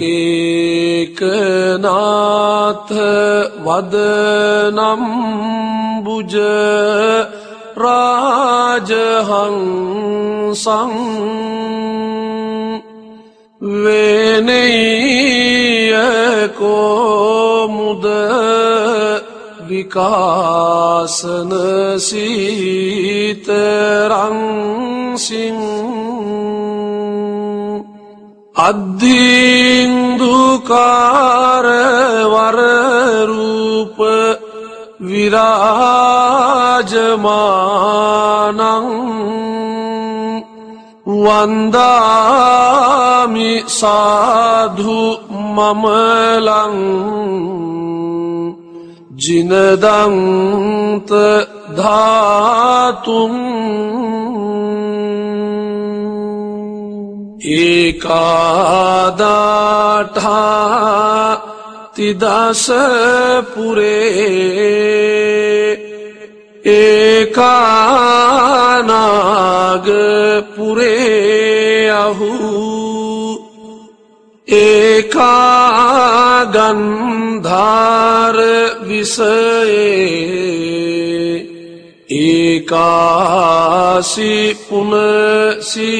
කේකනාත වදනම් බුජ රාජහංසං වේනෙයකෝ මුද විකාසන සීතරං සිංහ අද්ධින්දුකාරවරරූප විරාජමානං වන්දාමි සාධු මමලං ජිනදන්ත ධාතුන් ඒකාදාටා තිදසපුරේ ඒකානාගපුරේ අහු ඒකාගන්ධාර විසයේ si pun si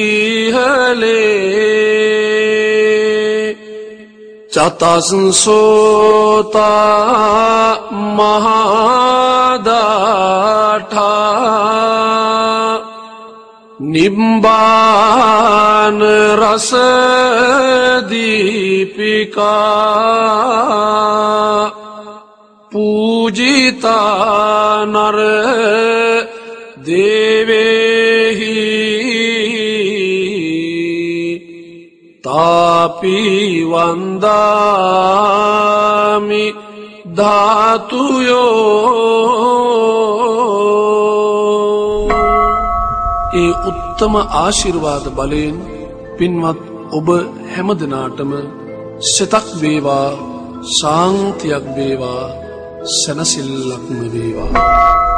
hale chatasin sota mahadatha निम्बान रस दीपिका पूजिता नर තාපිවන්දාමි ධාතුයෝ. ඒ උත්තම ආශිර්වාද බලයෙන් පින්වත් ඔබ හැම දෙනාටම සෙතක් වේවා ශාන්තියක් වේවා සැනසිල්ලක්ම වේවා.